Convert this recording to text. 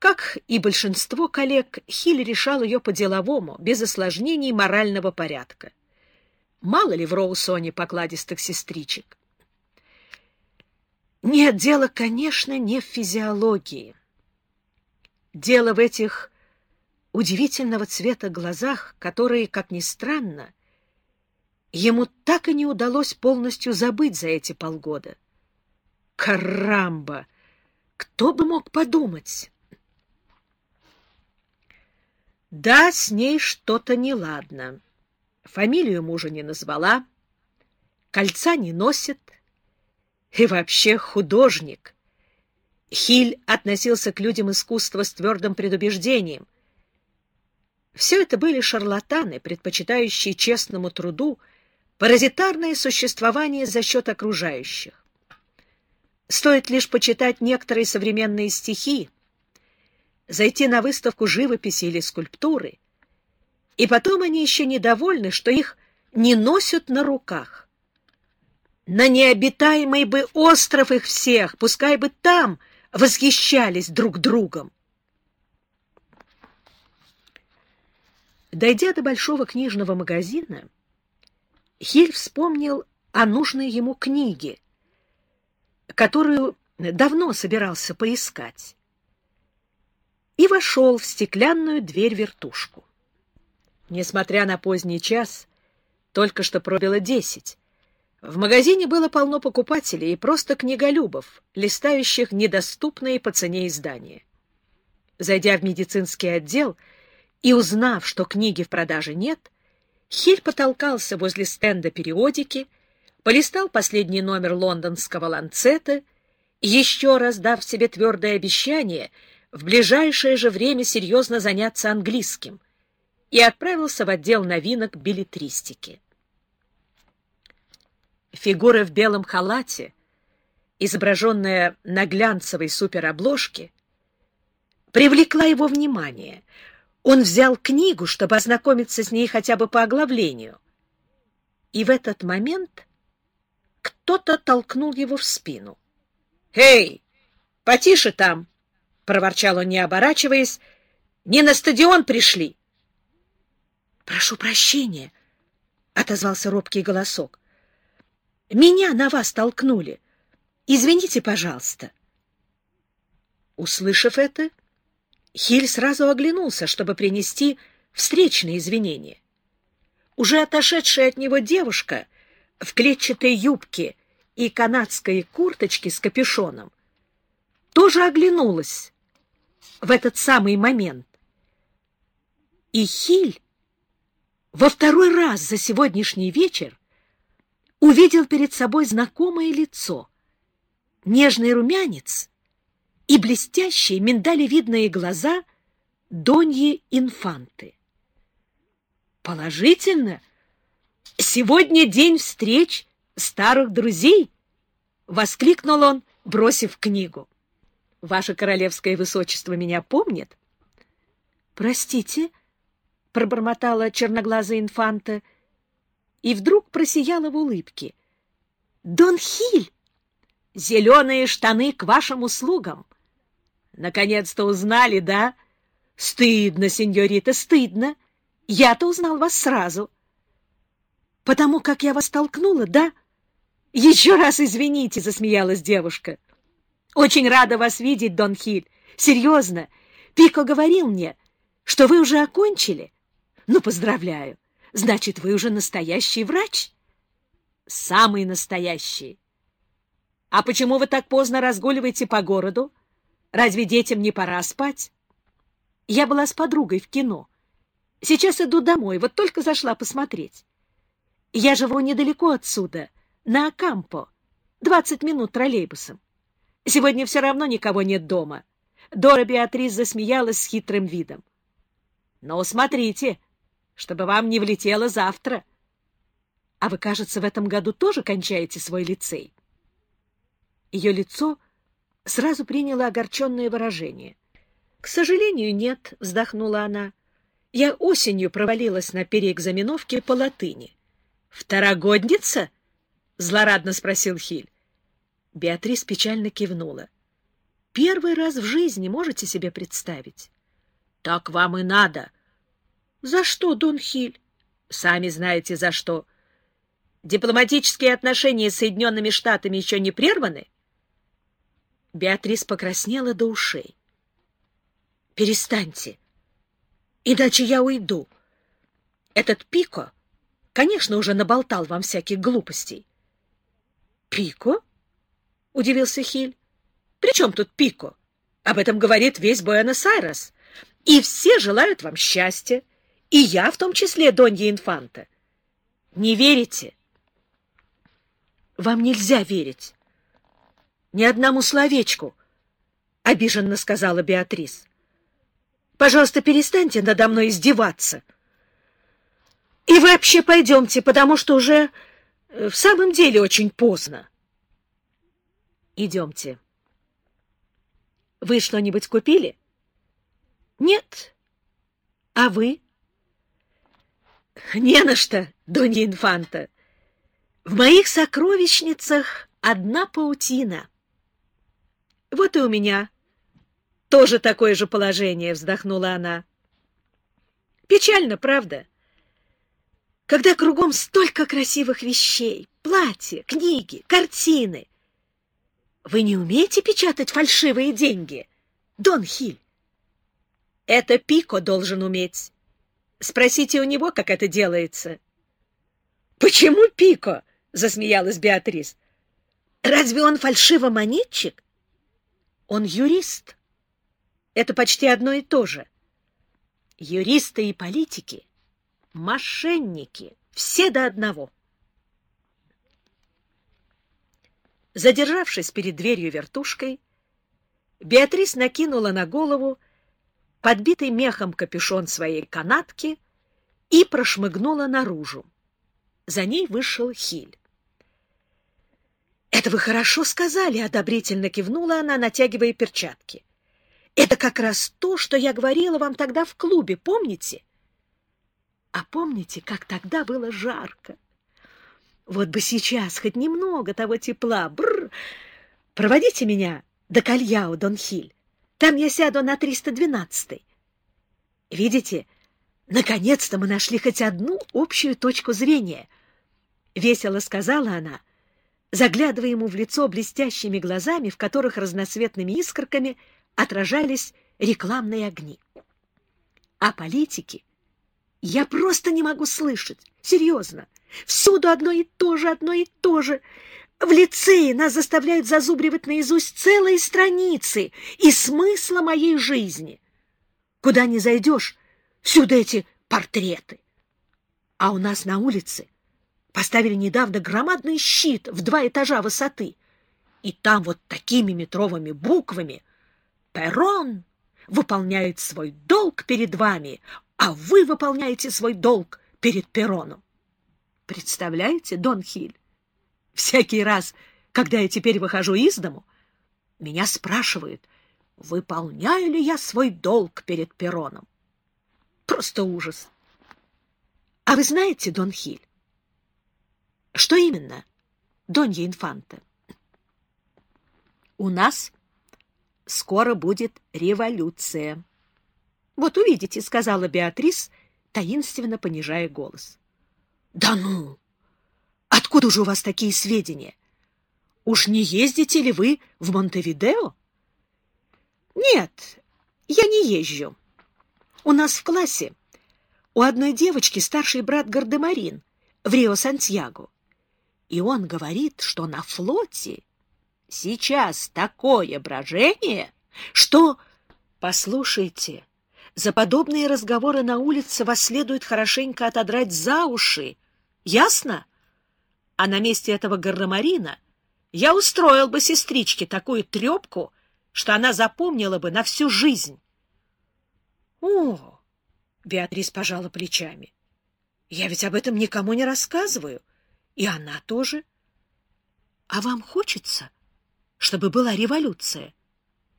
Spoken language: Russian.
Как и большинство коллег, Хиль решал ее по-деловому, без осложнений морального порядка. Мало ли в Роусоне покладистых сестричек. Нет, дело, конечно, не в физиологии. Дело в этих удивительного цвета глазах, которые, как ни странно, ему так и не удалось полностью забыть за эти полгода. Карамба! Кто бы мог подумать? Да, с ней что-то неладно. Фамилию мужа не назвала, кольца не носит. И вообще художник. Хиль относился к людям искусства с твердым предубеждением. Все это были шарлатаны, предпочитающие честному труду паразитарное существование за счет окружающих. Стоит лишь почитать некоторые современные стихи, зайти на выставку живописи или скульптуры, и потом они еще недовольны, что их не носят на руках. На необитаемый бы остров их всех, пускай бы там восхищались друг другом. Дойдя до большого книжного магазина, Хиль вспомнил о нужной ему книге, которую давно собирался поискать, вошел в стеклянную дверь-вертушку. Несмотря на поздний час, только что пробило десять, в магазине было полно покупателей и просто книголюбов, листающих недоступные по цене издания. Зайдя в медицинский отдел и узнав, что книги в продаже нет, Хиль потолкался возле стенда периодики, полистал последний номер лондонского «Ланцета», еще раз дав себе твердое обещание в ближайшее же время серьезно заняться английским, и отправился в отдел новинок билетристики. Фигура в белом халате, изображенная на глянцевой суперобложке, привлекла его внимание. Он взял книгу, чтобы ознакомиться с ней хотя бы по оглавлению. И в этот момент кто-то толкнул его в спину. «Эй, потише там!» — проворчал он, не оборачиваясь. «Не на стадион пришли!» «Прошу прощения!» — отозвался робкий голосок. Меня на вас толкнули. Извините, пожалуйста. Услышав это, Хиль сразу оглянулся, чтобы принести встречные извинения. Уже отошедшая от него девушка в клетчатой юбке и канадской курточке с капюшоном тоже оглянулась в этот самый момент. И Хиль во второй раз за сегодняшний вечер увидел перед собой знакомое лицо, нежный румянец и блестящие миндалевидные глаза Доньи Инфанты. Положительно, сегодня день встреч старых друзей, воскликнул он, бросив книгу. Ваше королевское высочество меня помнит? Простите, пробормотала черноглазая инфанта, — и вдруг просияла в улыбке. — Дон Хиль! Зеленые штаны к вашим услугам! Наконец-то узнали, да? Стыдно, сеньорита, стыдно. Я-то узнал вас сразу. Потому как я вас толкнула, да? Еще раз извините, засмеялась девушка. Очень рада вас видеть, Дон Хиль. Серьезно, Пико говорил мне, что вы уже окончили. Ну, поздравляю. Значит, вы уже настоящий врач? Самый настоящий. А почему вы так поздно разгуливаете по городу? Разве детям не пора спать? Я была с подругой в кино. Сейчас иду домой, вот только зашла посмотреть. Я живу недалеко отсюда, на Акампо, двадцать минут троллейбусом. Сегодня все равно никого нет дома. Дора Беатрис засмеялась с хитрым видом. — Но смотрите, чтобы вам не влетело завтра. А вы, кажется, в этом году тоже кончаете свой лицей. Ее лицо сразу приняло огорченное выражение. — К сожалению, нет, — вздохнула она. — Я осенью провалилась на переэкзаменовке по латыни. — Второгодница? — злорадно спросил Хиль. Беатрис печально кивнула. Первый раз в жизни можете себе представить? — Так вам и надо. — За что, Дон Хиль? — Сами знаете, за что. Дипломатические отношения с Соединенными Штатами еще не прерваны? Беатрис покраснела до ушей. — Перестаньте, иначе я уйду. Этот Пико, конечно, уже наболтал вам всяких глупостей. — Пико? — удивился Хиль. — При чем тут Пико? Об этом говорит весь Буэнос-Айрес. И все желают вам счастья. И я в том числе, Донья Инфанта. Не верите? Вам нельзя верить. Ни одному словечку, — обиженно сказала Беатрис. Пожалуйста, перестаньте надо мной издеваться. И вообще пойдемте, потому что уже э, в самом деле очень поздно. Идемте. Вы что-нибудь купили? Нет. А вы? Не на что, Донья Инфанта. В моих сокровищницах одна паутина. Вот и у меня тоже такое же положение, вздохнула она. Печально, правда? Когда кругом столько красивых вещей, платья, книги, картины. Вы не умеете печатать фальшивые деньги, Дон Хиль? Это Пико должен уметь. Спросите у него, как это делается. Почему Пико? засмеялась Беатрис. Разве он фальшивомонетчик? Он юрист. Это почти одно и то же. Юристы и политики — мошенники, все до одного. Задержавшись перед дверью вертушкой, Беатрис накинула на голову подбитый мехом капюшон своей канатки и прошмыгнула наружу. За ней вышел Хиль. — Это вы хорошо сказали, — одобрительно кивнула она, натягивая перчатки. — Это как раз то, что я говорила вам тогда в клубе, помните? — А помните, как тогда было жарко? Вот бы сейчас хоть немного того тепла. Бррр! Проводите меня до Кальяо, Дон Хиль. Там я сяду на 312-й. Видите, наконец-то мы нашли хоть одну общую точку зрения. Весело сказала она, заглядывая ему в лицо блестящими глазами, в которых разноцветными искорками отражались рекламные огни. А политики я просто не могу слышать. Серьезно. Всюду одно и то же, одно и то же. В лицее нас заставляют зазубривать наизусть целые страницы и смысла моей жизни. Куда ни зайдешь, всюду эти портреты. А у нас на улице поставили недавно громадный щит в два этажа высоты. И там вот такими метровыми буквами «Перрон выполняет свой долг перед вами, а вы выполняете свой долг перед Перроном». Представляете, Дон Хиль? Всякий раз, когда я теперь выхожу из дому, меня спрашивают, выполняю ли я свой долг перед Пероном. Просто ужас. А вы знаете, Дон Хиль? Что именно, Донья Инфанта? У нас скоро будет революция. Вот увидите, сказала Беатрис, таинственно понижая голос. Да ну! Откуда же у вас такие сведения? Уж не ездите ли вы в Монтевидео? Нет, я не езжу. У нас в классе у одной девочки старший брат Гардемарин в Рио-Сантьяго. И он говорит, что на флоте сейчас такое брожение, что... Послушайте, за подобные разговоры на улице вас следует хорошенько отодрать за уши. Ясно? А на месте этого гардемарина я устроил бы сестричке такую трепку, что она запомнила бы на всю жизнь. — О! — Беатрис пожала плечами. — Я ведь об этом никому не рассказываю. И она тоже. — А вам хочется, чтобы была революция?